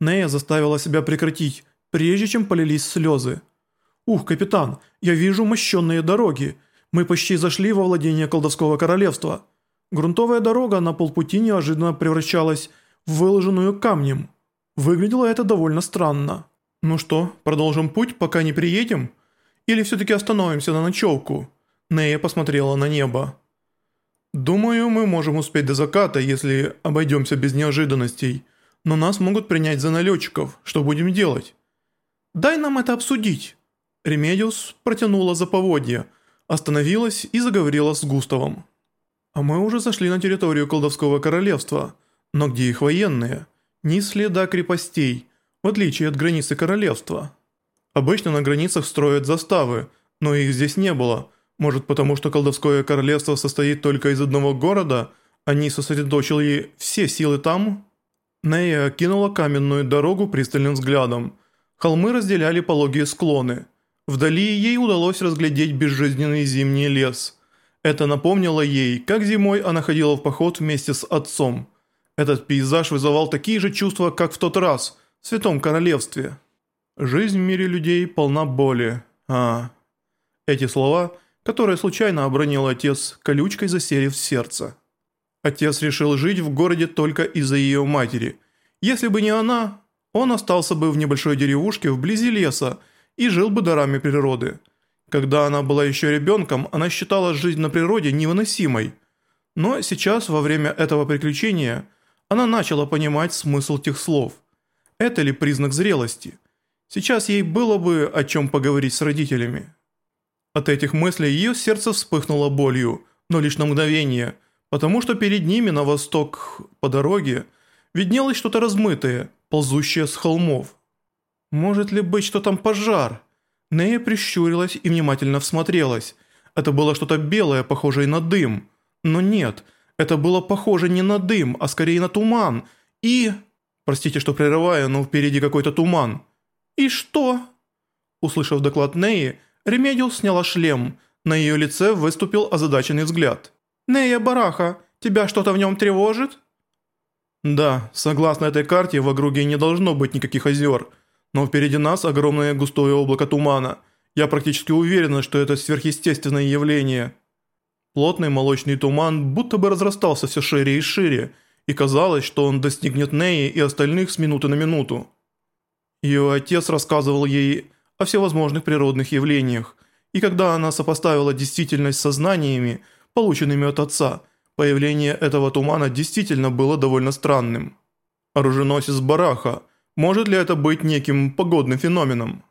Нея заставила себя прекратить, прежде чем полились слезы. «Ух, капитан, я вижу мощенные дороги. Мы почти зашли во владение колдовского королевства». Грунтовая дорога на полпути неожиданно превращалась в выложенную камнем. Выглядело это довольно странно. «Ну что, продолжим путь, пока не приедем? Или все-таки остановимся на ночевку?» Нея посмотрела на небо. «Думаю, мы можем успеть до заката, если обойдемся без неожиданностей. Но нас могут принять за налетчиков. Что будем делать?» «Дай нам это обсудить». Ремедиус потянула за поводья, остановилась и заговорила с Густавом. «А мы уже зашли на территорию колдовского королевства. Но где их военные? Ни следа крепостей, в отличие от границы королевства. Обычно на границах строят заставы, но их здесь не было». Может, потому что колдовское королевство состоит только из одного города, они сосредоточили все силы там? Нея окинула каменную дорогу пристальным взглядом. Холмы разделяли пологие склоны. Вдали ей удалось разглядеть безжизненный зимний лес. Это напомнило ей, как зимой она ходила в поход вместе с отцом. Этот пейзаж вызывал такие же чувства, как в тот раз, в Святом Королевстве. Жизнь в мире людей полна боли. А, эти слова – которое случайно обронил отец, колючкой засерив сердце. Отец решил жить в городе только из-за ее матери. Если бы не она, он остался бы в небольшой деревушке вблизи леса и жил бы дарами природы. Когда она была еще ребенком, она считала жизнь на природе невыносимой. Но сейчас, во время этого приключения, она начала понимать смысл тех слов. Это ли признак зрелости? Сейчас ей было бы о чем поговорить с родителями. От этих мыслей ее сердце вспыхнуло болью, но лишь на мгновение, потому что перед ними на восток по дороге виднелось что-то размытое, ползущее с холмов. Может ли быть, что там пожар? Нея прищурилась и внимательно всмотрелась. Это было что-то белое, похожее на дым. Но нет, это было похоже не на дым, а скорее на туман. И... Простите, что прерываю, но впереди какой-то туман. «И что?» Услышав доклад Неи, Ремедиус сняла шлем. На ее лице выступил озадаченный взгляд. «Нея Бараха, тебя что-то в нем тревожит?» «Да, согласно этой карте, в округе не должно быть никаких озер, но впереди нас огромное густое облако тумана. Я практически уверена, что это сверхъестественное явление». Плотный молочный туман будто бы разрастался все шире и шире, и казалось, что он достигнет Неи и остальных с минуты на минуту. Ее отец рассказывал ей о всевозможных природных явлениях, и когда она сопоставила действительность со знаниями, полученными от отца, появление этого тумана действительно было довольно странным. Оруженосец Бараха, может ли это быть неким погодным феноменом?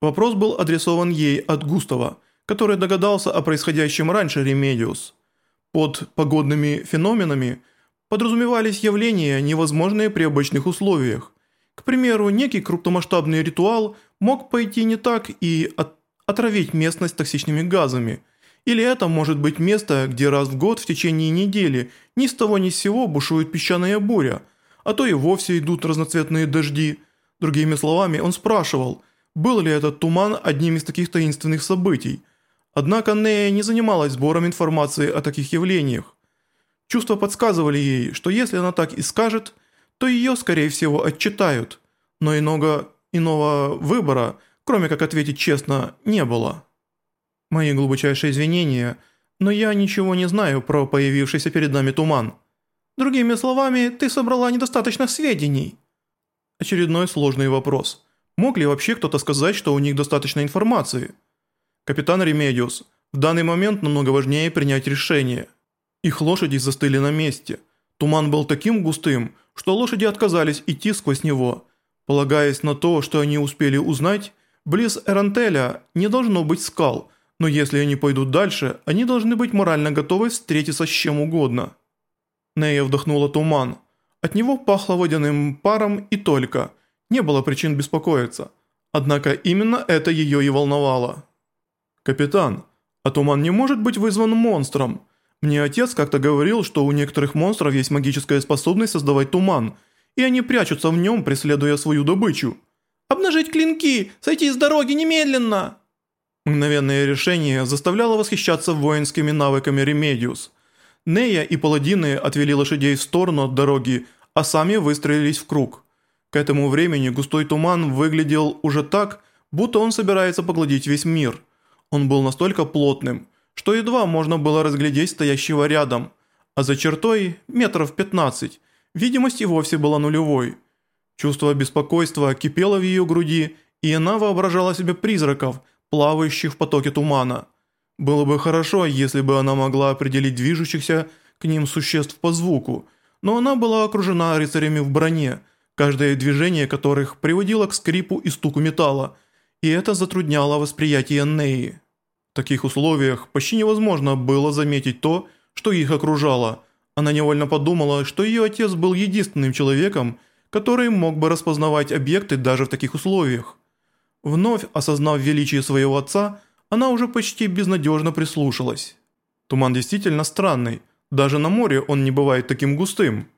Вопрос был адресован ей от Густава, который догадался о происходящем раньше Ремедиус. Под погодными феноменами подразумевались явления, невозможные при обычных условиях. К примеру, некий крупномасштабный ритуал мог пойти не так и от отравить местность токсичными газами. Или это может быть место, где раз в год в течение недели ни с того ни с сего бушует песчаная буря, а то и вовсе идут разноцветные дожди. Другими словами, он спрашивал, был ли этот туман одним из таких таинственных событий. Однако Нея не занималась сбором информации о таких явлениях. Чувства подсказывали ей, что если она так и скажет, то ее, скорее всего, отчитают. Но иного Иного выбора, кроме как ответить честно, не было. Мои глубочайшие извинения, но я ничего не знаю про появившийся перед нами туман. Другими словами, ты собрала недостаточно сведений. Очередной сложный вопрос. Мог ли вообще кто-то сказать, что у них достаточно информации? Капитан Ремедиус, в данный момент намного важнее принять решение. Их лошади застыли на месте. Туман был таким густым, что лошади отказались идти сквозь него – Полагаясь на то, что они успели узнать, близ Эрантеля не должно быть скал, но если они пойдут дальше, они должны быть морально готовы встретиться с чем угодно. Нея вдохнула туман. От него пахло водяным паром и только. Не было причин беспокоиться. Однако именно это ее и волновало. «Капитан, а туман не может быть вызван монстром. Мне отец как-то говорил, что у некоторых монстров есть магическая способность создавать туман – и они прячутся в нем, преследуя свою добычу. «Обнажить клинки! Сойти с дороги немедленно!» Мгновенное решение заставляло восхищаться воинскими навыками Ремедиус. Нея и паладины отвели лошадей в сторону от дороги, а сами выстроились в круг. К этому времени густой туман выглядел уже так, будто он собирается поглотить весь мир. Он был настолько плотным, что едва можно было разглядеть стоящего рядом, а за чертой метров 15 видимость и вовсе была нулевой. Чувство беспокойства кипело в ее груди, и она воображала себе призраков, плавающих в потоке тумана. Было бы хорошо, если бы она могла определить движущихся к ним существ по звуку, но она была окружена рыцарями в броне, каждое движение которых приводило к скрипу и стуку металла, и это затрудняло восприятие Неи. В таких условиях почти невозможно было заметить то, что их окружало. Она невольно подумала, что ее отец был единственным человеком, который мог бы распознавать объекты даже в таких условиях. Вновь осознав величие своего отца, она уже почти безнадежно прислушалась. Туман действительно странный, даже на море он не бывает таким густым.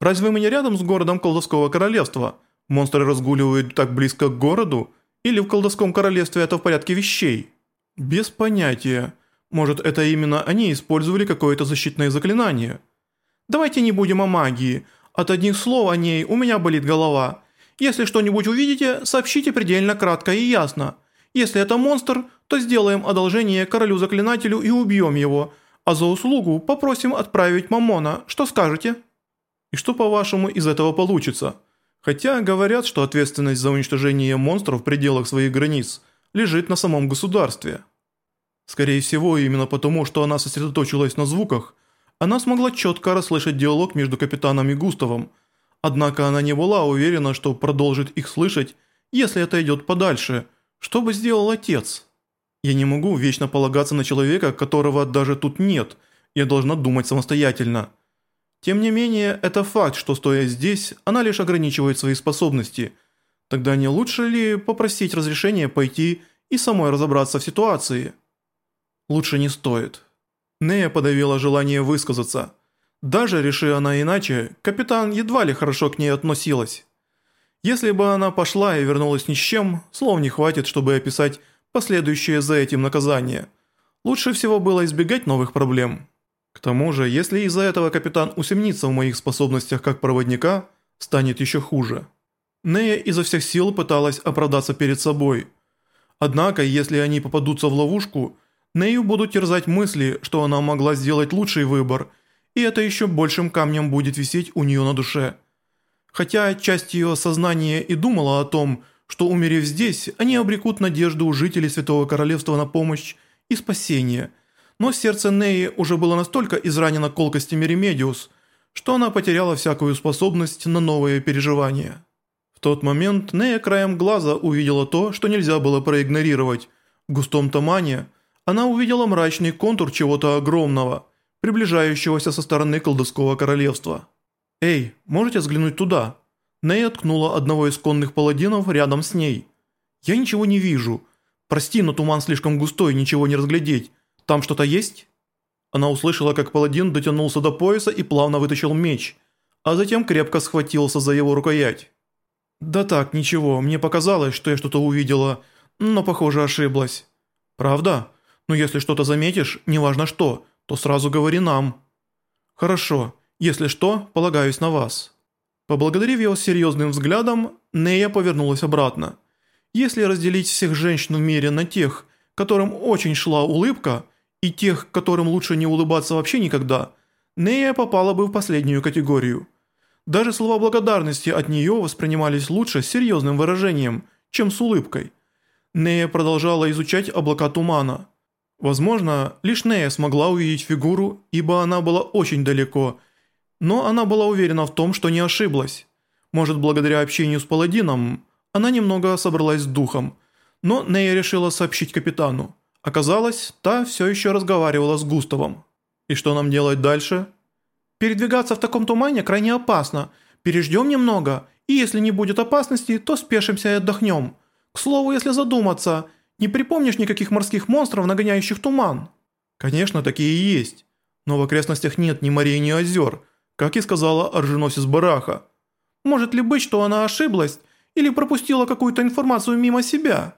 Разве мы не рядом с городом колдовского королевства? Монстры разгуливают так близко к городу? Или в колдовском королевстве это в порядке вещей? Без понятия. Может это именно они использовали какое-то защитное заклинание? Давайте не будем о магии. От одних слов о ней у меня болит голова. Если что-нибудь увидите, сообщите предельно кратко и ясно. Если это монстр, то сделаем одолжение королю-заклинателю и убьем его, а за услугу попросим отправить Мамона. Что скажете? И что, по-вашему, из этого получится? Хотя говорят, что ответственность за уничтожение монстров в пределах своих границ лежит на самом государстве. Скорее всего, именно потому, что она сосредоточилась на звуках, она смогла четко расслышать диалог между капитаном и Густавом, однако она не была уверена, что продолжит их слышать, если это идет подальше. Что бы сделал отец? Я не могу вечно полагаться на человека, которого даже тут нет, я должна думать самостоятельно. Тем не менее, это факт, что стоя здесь, она лишь ограничивает свои способности. Тогда не лучше ли попросить разрешения пойти и самой разобраться в ситуации? Лучше не стоит. Нея подавила желание высказаться. Даже реши она иначе, капитан едва ли хорошо к ней относилась. Если бы она пошла и вернулась ни с чем, слов не хватит, чтобы описать последующее за этим наказание. Лучше всего было избегать новых проблем. К тому же, если из-за этого капитан усомнится в моих способностях как проводника, станет еще хуже. Нея изо всех сил пыталась оправдаться перед собой. Однако, если они попадутся в ловушку, Нею будут терзать мысли, что она могла сделать лучший выбор, и это еще большим камнем будет висеть у нее на душе. Хотя часть ее сознания и думала о том, что умерев здесь, они обрекут надежду у жителей Святого Королевства на помощь и спасение – но сердце Неи уже было настолько изранено колкостями Ремедиус, что она потеряла всякую способность на новые переживания. В тот момент Нея краем глаза увидела то, что нельзя было проигнорировать. В густом тумане она увидела мрачный контур чего-то огромного, приближающегося со стороны колдовского королевства. «Эй, можете взглянуть туда?» Нея ткнула одного из конных паладинов рядом с ней. «Я ничего не вижу. Прости, но туман слишком густой, ничего не разглядеть. Там что-то есть?» Она услышала, как паладин дотянулся до пояса и плавно вытащил меч, а затем крепко схватился за его рукоять. «Да так, ничего, мне показалось, что я что-то увидела, но, похоже, ошиблась». «Правда? Но если что-то заметишь, неважно что, то сразу говори нам». «Хорошо, если что, полагаюсь на вас». Поблагодарив его серьезным взглядом, Нея повернулась обратно. Если разделить всех женщин в мире на тех, которым очень шла улыбка – и тех, которым лучше не улыбаться вообще никогда, Нея попала бы в последнюю категорию. Даже слова благодарности от нее воспринимались лучше с серьезным выражением, чем с улыбкой. Нея продолжала изучать облака тумана. Возможно, лишь Нея смогла увидеть фигуру, ибо она была очень далеко, но она была уверена в том, что не ошиблась. Может, благодаря общению с паладином, она немного собралась с духом, но Нея решила сообщить капитану. Оказалось, та все еще разговаривала с Густавом. И что нам делать дальше? Передвигаться в таком тумане крайне опасно. Переждем немного, и если не будет опасности, то спешимся и отдохнем. К слову, если задуматься, не припомнишь никаких морских монстров, нагоняющих туман? Конечно, такие и есть. Но в окрестностях нет ни морей, ни озер, как и сказала оруженосец Бараха. Может ли быть, что она ошиблась или пропустила какую-то информацию мимо себя?»